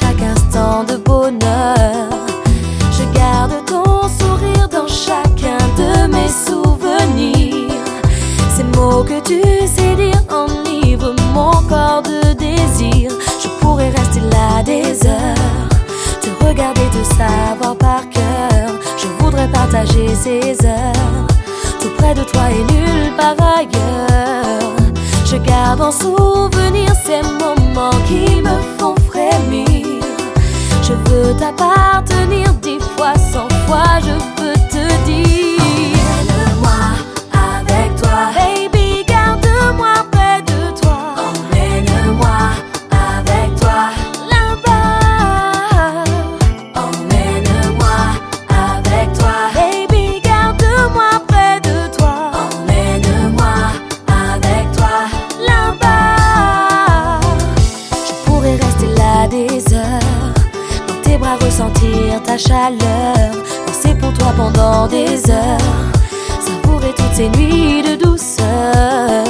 chaque instant de bonheur. Je garde ton sourire dans chacun de mes souvenirs. Ces mots que tu sais dire enivrent mon corps de désir. Je pourrais rester là des heures, te regarder, te savoir par cœur. Je voudrais partager ces heures, tout près de toi et nulle part ailleurs. Je garde en souvenir ces moments qui me font. Je chaleur. Danser pour toi pendant des heures. Savourer toutes ces nuits de douceur.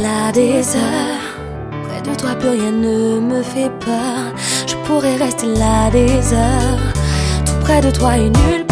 Là des heures. Près de toi, plus rien ne me fait peur. Je pourrais rester là des heures. Tout près de toi et nulle